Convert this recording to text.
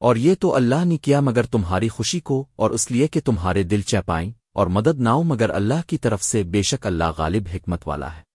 اور یہ تو اللہ نے کیا مگر تمہاری خوشی کو اور اس لیے کہ تمہارے دل چہ پائیں اور مدد ناؤ مگر اللہ کی طرف سے بے شک اللہ غالب حکمت والا ہے۔